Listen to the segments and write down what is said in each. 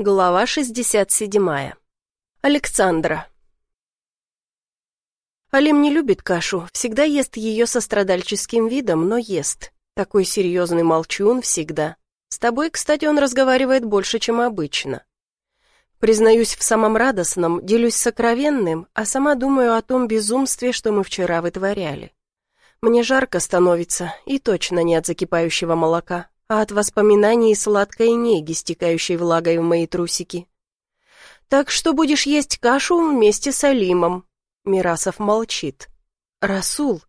Глава 67. Александра. Алим не любит кашу, всегда ест ее со страдальческим видом, но ест. Такой серьезный молчун всегда. С тобой, кстати, он разговаривает больше, чем обычно. Признаюсь в самом радостном, делюсь сокровенным, а сама думаю о том безумстве, что мы вчера вытворяли. Мне жарко становится, и точно не от закипающего молока, а от воспоминаний сладкой неги, стекающей влагой в мои трусики. «Так что будешь есть кашу вместе с Алимом?» Мирасов молчит. «Расул!»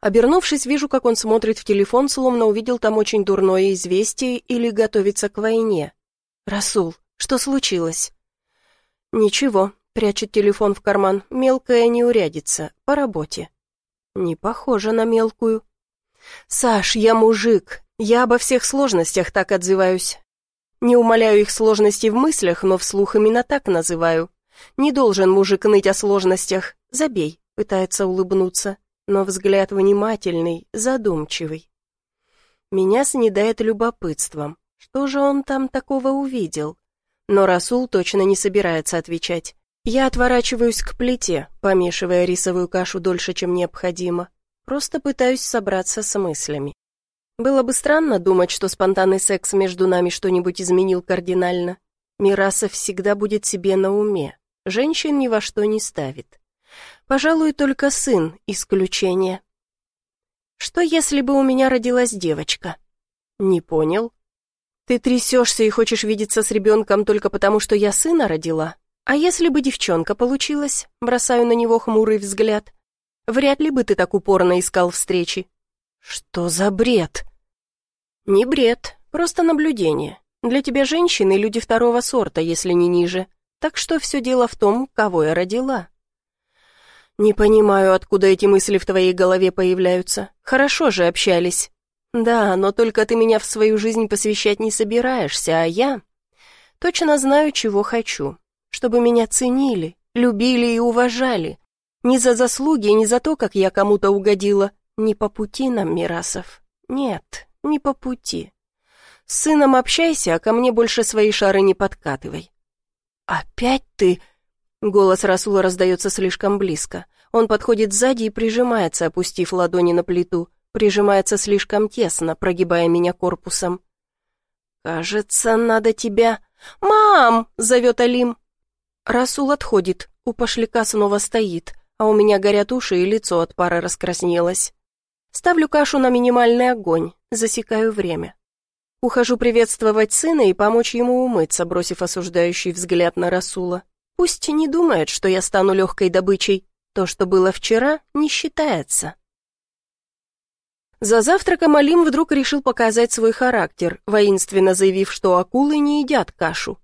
Обернувшись, вижу, как он смотрит в телефон, словно увидел там очень дурное известие или готовится к войне. «Расул, что случилось?» «Ничего», — прячет телефон в карман, мелкая неурядица, по работе. «Не похоже на мелкую». «Саш, я мужик, я обо всех сложностях так отзываюсь. Не умоляю их сложностей в мыслях, но вслух именно так называю. Не должен мужик ныть о сложностях. Забей, пытается улыбнуться, но взгляд внимательный, задумчивый. Меня снедает любопытством. Что же он там такого увидел? Но Расул точно не собирается отвечать. Я отворачиваюсь к плите, помешивая рисовую кашу дольше, чем необходимо. Просто пытаюсь собраться с мыслями. Было бы странно думать, что спонтанный секс между нами что-нибудь изменил кардинально. Мираса всегда будет себе на уме. Женщин ни во что не ставит. Пожалуй, только сын — исключение. Что, если бы у меня родилась девочка? Не понял. Ты трясешься и хочешь видеться с ребенком только потому, что я сына родила? А если бы девчонка получилась? Бросаю на него хмурый взгляд. Вряд ли бы ты так упорно искал встречи. Что за бред? «Не бред, просто наблюдение. Для тебя женщины — люди второго сорта, если не ниже. Так что все дело в том, кого я родила». «Не понимаю, откуда эти мысли в твоей голове появляются. Хорошо же общались». «Да, но только ты меня в свою жизнь посвящать не собираешься, а я...» «Точно знаю, чего хочу. Чтобы меня ценили, любили и уважали. Не за заслуги, не за то, как я кому-то угодила. Не по пути нам, Мирасов. Нет, не по пути. С сыном общайся, а ко мне больше свои шары не подкатывай. Опять ты... Голос Расула раздается слишком близко. Он подходит сзади и прижимается, опустив ладони на плиту. Прижимается слишком тесно, прогибая меня корпусом. «Кажется, надо тебя...» «Мам!» — зовет Алим. Расул отходит, у пошляка снова стоит, а у меня горят уши и лицо от пара раскраснелось. Ставлю кашу на минимальный огонь, засекаю время. Ухожу приветствовать сына и помочь ему умыться, бросив осуждающий взгляд на Расула. Пусть не думает, что я стану легкой добычей. То, что было вчера, не считается. За завтраком Алим вдруг решил показать свой характер, воинственно заявив, что акулы не едят кашу.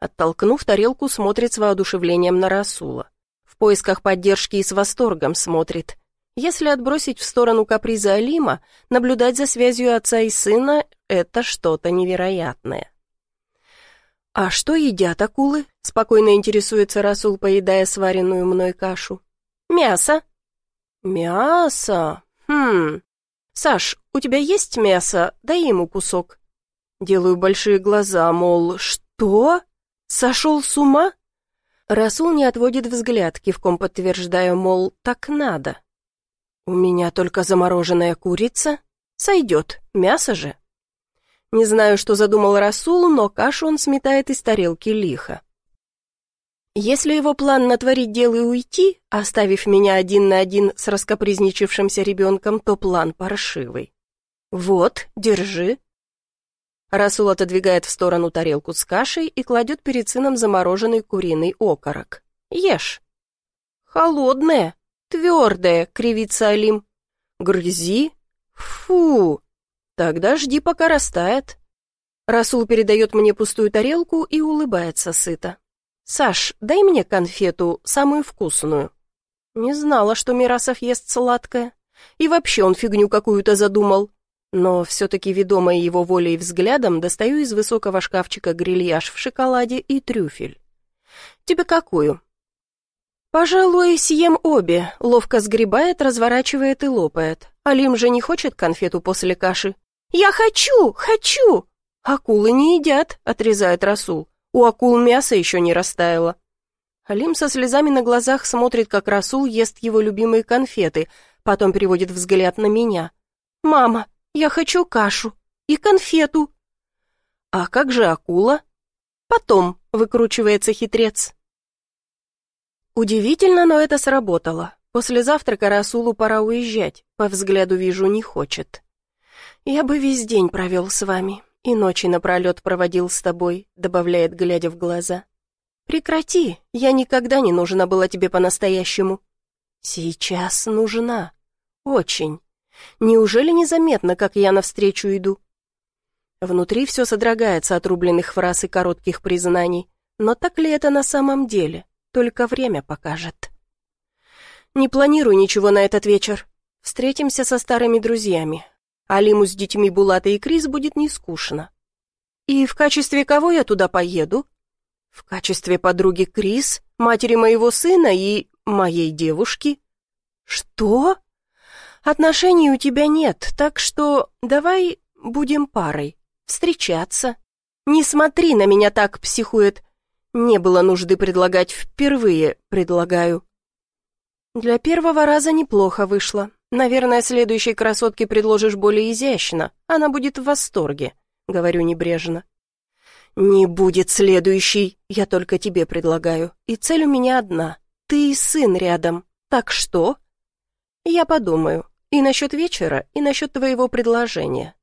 Оттолкнув тарелку, смотрит с воодушевлением на Расула. В поисках поддержки и с восторгом смотрит. Если отбросить в сторону каприза Алима, наблюдать за связью отца и сына — это что-то невероятное. «А что едят акулы?» — спокойно интересуется Расул, поедая сваренную мной кашу. «Мясо». «Мясо? Хм. Саш, у тебя есть мясо? Дай ему кусок». Делаю большие глаза, мол, «Что? Сошел с ума?» Расул не отводит взгляд, кивком подтверждая, мол, «Так надо». «У меня только замороженная курица. Сойдет, мясо же». Не знаю, что задумал Расул, но кашу он сметает из тарелки лихо. Если его план натворить дело и уйти, оставив меня один на один с раскопризничавшимся ребенком, то план паршивый. «Вот, держи». Расул отодвигает в сторону тарелку с кашей и кладет перед сыном замороженный куриный окорок. «Ешь». «Холодная», «Твердая», — кривится Алим. «Грызи? Фу! Тогда жди, пока растает». Расул передает мне пустую тарелку и улыбается сыто. «Саш, дай мне конфету, самую вкусную». Не знала, что Мирасов ест сладкое. И вообще он фигню какую-то задумал. Но все-таки, ведомая его волей и взглядом, достаю из высокого шкафчика грильяж в шоколаде и трюфель. «Тебе какую?» «Пожалуй, съем обе», — ловко сгребает, разворачивает и лопает. Алим же не хочет конфету после каши. «Я хочу! Хочу!» «Акулы не едят», — отрезает Расул. У акул мясо еще не растаяло. Алим со слезами на глазах смотрит, как Расул ест его любимые конфеты, потом переводит взгляд на меня. «Мама, я хочу кашу и конфету». «А как же акула?» «Потом», — выкручивается хитрец. Удивительно, но это сработало. После завтрака Расулу пора уезжать, по взгляду вижу, не хочет. «Я бы весь день провел с вами и ночи напролет проводил с тобой», добавляет, глядя в глаза. «Прекрати, я никогда не нужна была тебе по-настоящему». «Сейчас нужна. Очень. Неужели незаметно, как я навстречу иду?» Внутри все содрогается от рубленных фраз и коротких признаний. Но так ли это на самом деле? Только время покажет. Не планирую ничего на этот вечер. Встретимся со старыми друзьями. Алиму с детьми Булата и Крис будет не скучно. И в качестве кого я туда поеду? В качестве подруги Крис, матери моего сына и моей девушки. Что? Отношений у тебя нет, так что давай будем парой. Встречаться. Не смотри на меня так, психует. Не было нужды предлагать впервые, предлагаю. Для первого раза неплохо вышло. Наверное, следующей красотке предложишь более изящно. Она будет в восторге, говорю небрежно. Не будет следующей, я только тебе предлагаю. И цель у меня одна. Ты и сын рядом. Так что? Я подумаю. И насчет вечера, и насчет твоего предложения.